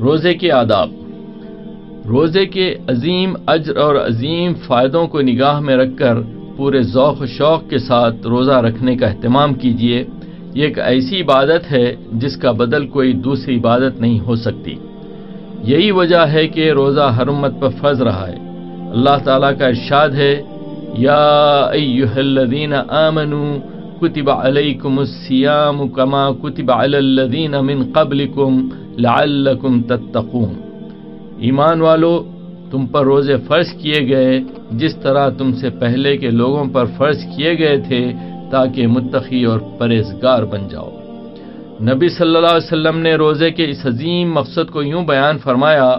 روزے کے آداب۔ روزے کے عظیم اجر اور عظیم فائدوں کو نگاہ میں رکھ کر پورے ذوق و شوق کے ساتھ روزہ رکھنے کا اہتمام کیجیے۔ یہ ایک ایسی عبادت ہے جس کا بدل کوئی دوسری عبادت نہیں ہو سکتی۔ یہی وجہ ہے کہ روزہ ہر امت پر فرض رہا ہے۔ اللہ تعالیٰ کا ارشاد ہے، یا ایوہ الذین آمنوا کتب علیکم السیام کما کتب علی الذین من قبلکم لعلکم تتقون۔ ایمان والو، تم پر روزے فرض کیے گئے، جس طرح تم سے پہلے کے لوگوں پر فرض کیے گئے تھے، تاکہ متقی اور پرہیزگار بن جاؤ۔ نبی صلی اللہ علیہ وسلم نے روزے کے اس عظیم مقصد کو یوں بیان فرمایا،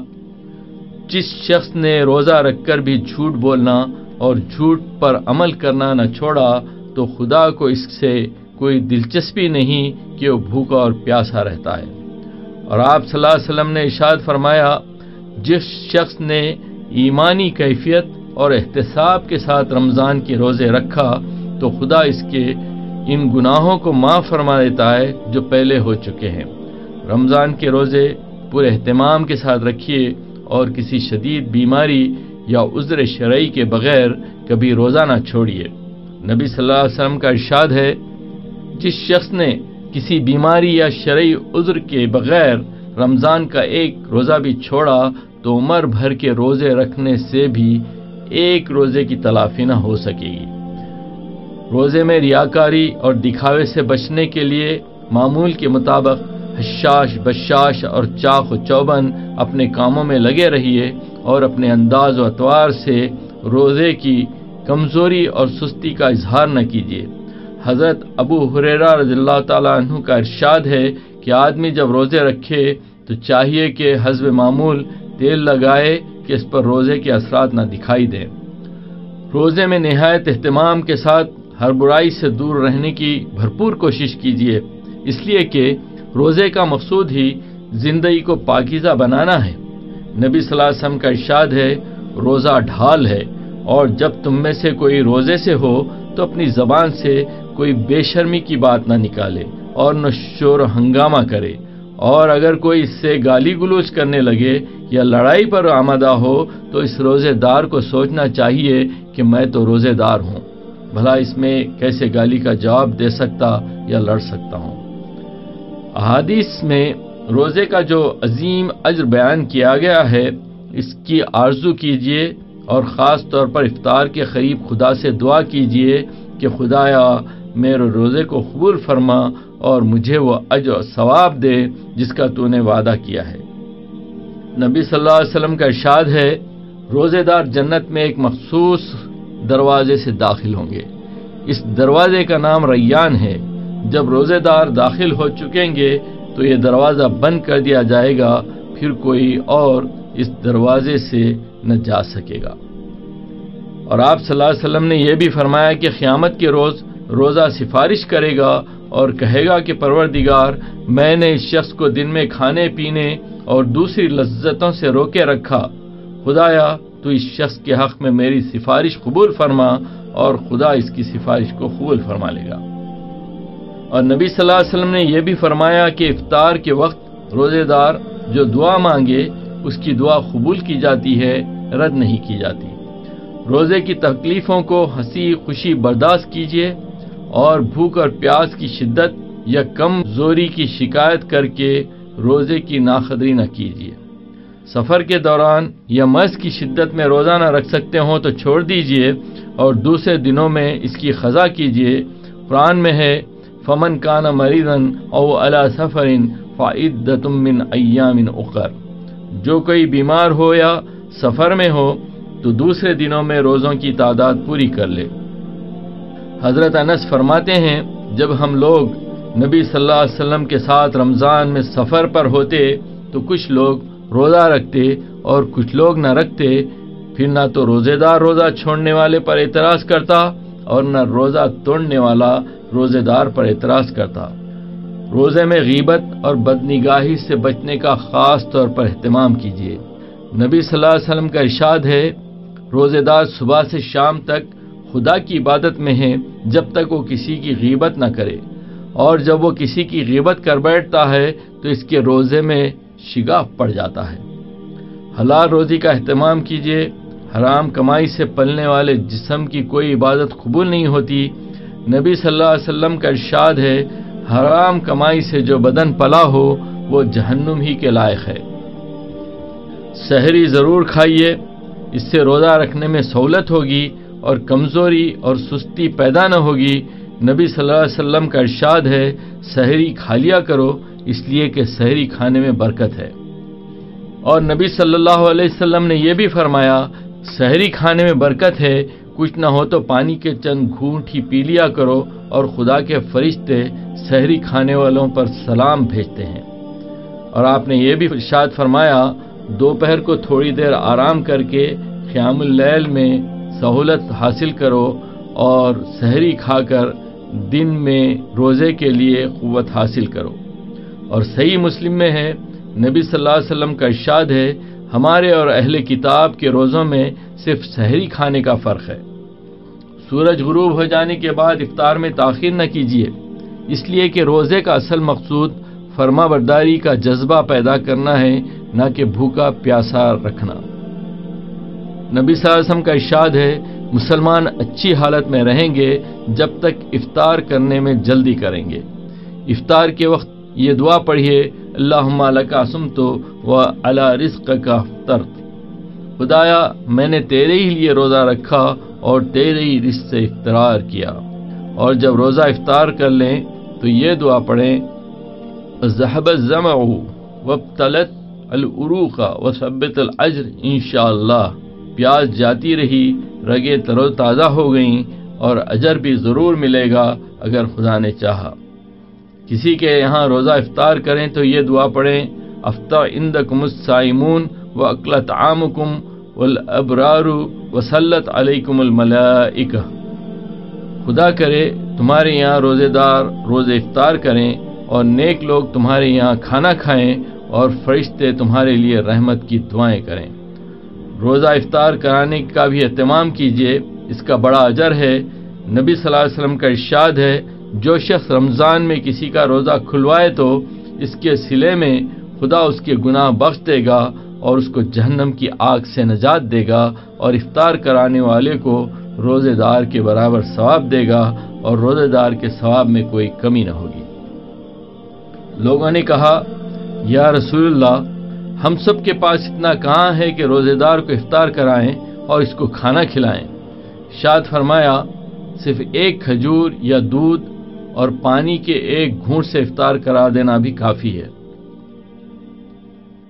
جس شخص نے روزہ رکھ کر بھی جھوٹ بولنا اور جھوٹ پر عمل کرنا نہ چھوڑا، تو خدا کو اس سے کوئی دلچسپی نہیں کہ وہ بھوکا اور پیاسا رہتا ہے۔ اور آپ صلی اللہ علیہ وسلم نے اشاد فرمایا، جس شخص نے ایمانی کیفیت اور احتساب کے ساتھ رمضان کے روزے رکھا، تو خدا اس کے ان گناہوں کو معاف فرما دیتا ہے جو پہلے ہو چکے ہیں۔ رمضان کے روزے پورے اہتمام کے ساتھ رکھیے اور کسی شدید بیماری یا عذر شرعی کے بغیر کبھی روزہ نہ چھوڑیے۔ نبی صلی اللہ علیہ وسلم کا ارشاد ہے، جس شخص نے کسی بیماری یا شرعی عذر کے بغیر رمضان کا ایک روزہ بھی چھوڑا تو عمر بھر کے روزے رکھنے سے بھی ایک روزے کی تلافی نہ ہو سکے گی۔ روزے میں ریاکاری اور دکھاوے سے بچنے کے لیے معمول کے مطابق حشاش، بشاش اور چاق و چوبن اپنے کاموں میں لگے رہیے اور اپنے انداز و اتوار سے روزے کی کمزوری اور سستی کا اظہار نہ کیجیے۔ حضرت ابو حریرہ رضی اللہ تعالیٰ عنہ کا ارشاد ہے کہ آدمی جب روزے رکھے تو چاہیے کہ حزب معمول تیل لگائے کہ اس پر روزے کے اثرات نہ دکھائی دیں روزے میں نہایت اہتمام کے ساتھ ہر برائی سے دور رہنے کی بھرپور کوشش کیجیے اس لیے کہ روزے کا مقصود ہی زندگی کو پاکیزہ بنانا ہے۔ نبی صلی اللہ علیہ وسلم کا ارشاد ہے، روزہ ڈھال ہے اور جب تم میں سے کوئی روزے سے ہو تو اپنی زبان سے کوئی بے شرمی کی بات نہ نکالے اور نہ شور و ہنگامہ کرے اور اگر کوئی اس سے گالی گلوچ کرنے لگے یا لڑائی پر آمدہ ہو تو اس روزے دار کو سوچنا چاہیے کہ میں تو روزے دار ہوں۔ بھلا اس میں کیسے گالی کا جواب دے سکتا یا لڑ سکتا ہوں۔ احادیث میں روزے کا جو عظیم اجر بیان کیا گیا ہے، اس کی آرزو کیجیے اور خاص طور پر افطار کے قریب خدا سے دعا کیجیے کہ خدایا میرے روزے کو قبول فرما اور مجھے وہ اج و ثواب دے جس کا تو نے وعدہ کیا ہے۔ نبی صلی اللہ علیہ وسلم کا ارشاد ہے، روزے دار جنت میں ایک مخصوص دروازے سے داخل ہوں گے۔ اس دروازے کا نام ریان ہے۔ جب روزے دار داخل ہو چکیں گے تو یہ دروازہ بند کر دیا جائے گا، پھر کوئی اور اس دروازے سے نہ جا سکے گا۔ اور آپ صلی اللہ علیہ وسلم نے یہ بھی فرمایا کہ قیامت کے روز روزہ سفارش کرے گا اور کہے گا کہ پروردگار، میں نے اس شخص کو دن میں کھانے پینے اور دوسری لذتوں سے روکے رکھا۔ خدایا، تو اس شخص کے حق میں میری سفارش قبول فرما اور خدا اس کی سفارش کو قبول فرما لے گا۔ اور نبی صلی اللہ علیہ وسلم نے یہ بھی فرمایا کہ افطار کے وقت روزے دار جو دعا مانگے، اس کی دعا قبول کی جاتی ہے، رد نہیں کی جاتی۔ روزے کی تکلیفوں کو ہنسی خوشی برداشت کیجیے اور بھوک اور پیاس کی شدت یا کم زوری کی شکایت کر کے روزے کی ناقدری نہ کیجیے۔ سفر کے دوران یا مرض کی شدت میں روزہ نہ رکھ سکتے ہوں تو چھوڑ دیجیے اور دوسرے دنوں میں اس کی خزا کیجیے۔ قرآن میں ہے، فمن کان مریضن او علا سفر فعدتم من ایام اخر جو کوئی بیمار ہو یا سفر میں ہو تو دوسرے دنوں میں روزوں کی تعداد پوری کر لے۔ حضرت انس فرماتے ہیں، جب ہم لوگ نبی صلی اللہ علیہ وسلم کے ساتھ رمضان میں سفر پر ہوتے، تو کچھ لوگ روزہ رکھتے اور کچھ لوگ نہ رکھتے، پھر نہ تو روزے دار روزہ چھوڑنے والے پر اعتراض کرتا اور نہ روزہ توڑنے والا روزے دار پر اعتراض کرتا۔ روزے میں غیبت اور بدنگاہی سے بچنے کا خاص طور پر اہتمام کیجیے۔ نبی صلی اللہ علیہ وسلم کا ارشاد ہے روزے دار صبح سے شام تک خدا کی عبادت میں ہے جب تک وہ کسی کی غیبت نہ کرے۔ اور جب وہ کسی کی غیبت کر بیٹھتا ہے تو اس کے روزے میں شگاف پڑ جاتا ہے۔ حلال روزی کا اہتمام کیجیے حرام کمائی سے پلنے والے جسم کی کوئی عبادت قبول نہیں ہوتی۔ نبی صلی اللہ علیہ وسلم کا ارشاد ہے، حرام کمائی سے جو بدن پلا ہو، وہ جہنم ہی کے لائق ہے۔ سحری ضرور کھائیے، اس سے روزہ رکھنے میں سہولت ہوگی۔ اور کمزوری اور سستی پیدا نہ ہوگی۔ نبی صلی اللہ علیہ وسلم کا ارشاد ہے، سحری کھا لیا کرو، اس لیے کہ سحری کھانے میں برکت ہے۔ اور نبی صلی اللہ علیہ وسلم نے یہ بھی فرمایا، سحری کھانے میں برکت ہے، کچھ نہ ہو تو پانی کے چند گھونٹ ہی پی لیا کرو اور خدا کے فرشتے سحری کھانے والوں پر سلام بھیجتے ہیں۔ اور آپ نے یہ بھی ارشاد فرمایا، دوپہر کو تھوڑی دیر آرام کر کے قیام اللیل میں سہولت حاصل کرو اور سحری کھا کر دن میں روزے کے لیے قوت حاصل کرو۔ اور صحیح مسلم میں ہے، نبی صلی اللہ علیہ وسلم کا ارشاد ہے، ہمارے اور اہل کتاب کے روزوں میں صرف سحری کھانے کا فرق ہے۔ سورج غروب ہو جانے کے بعد افطار میں تاخیر نہ کیجیے اس لیے کہ روزے کا اصل مقصود فرما برداری کا جذبہ پیدا کرنا ہے، نہ کہ بھوکا پیاسا رکھنا۔ نبی صلی اللہ علیہ وسلم کا ارشاد ہے، مسلمان اچھی حالت میں رہیں گے جب تک افطار کرنے میں جلدی کریں گے۔ افطار کے وقت یہ دعا پڑھیے اللہ کا سم تو وہ اللہ رزق کا ترت خدایا، میں نے تیرے ہی لیے روزہ رکھا اور تیرے ہی رزق سے افطار کیا۔ اور جب روزہ افطار کر لیں تو یہ دعا پڑھیں، ذہب ضم وبتلت العروق و صبت العجر ان شاء اللہ پیاز جاتی رہی رگے ترو تازہ ہو گئیں اور اجر بھی ضرور ملے گا اگر خدا نے چاہا۔ کسی کے یہاں روزہ افطار کریں تو یہ دعا پڑھیں افتا اند کم السائمون و اقلت عام کم وسلط علیکم الملائک خدا کرے تمہارے یہاں روزے دار روزے افطار کریں اور نیک لوگ تمہارے یہاں کھانا کھائیں اور فرشتے تمہارے لیے رحمت کی دعائیں کریں۔ روزہ افطار کرانے کا بھی اہتمام کیجیے اس کا بڑا اجر ہے۔ نبی صلی اللہ علیہ وسلم کا ارشاد ہے، جو شخص رمضان میں کسی کا روزہ کھلوائے تو اس کے سلے میں خدا اس کے گناہ بخش دے گا اور اس کو جہنم کی آگ سے نجات دے گا اور افطار کرانے والے کو روزے دار کے برابر ثواب دے گا اور روزے دار کے ثواب میں کوئی کمی نہ ہوگی۔ لوگوں نے کہا، یا رسول اللہ ہم سب کے پاس اتنا کہاں ہے کہ روزے دار کو افطار کرائیں اور اس کو کھانا کھلائیں۔ شاد فرمایا، صرف ایک کھجور یا دودھ اور پانی کے ایک گھونٹ سے افطار کرا دینا بھی کافی ہے۔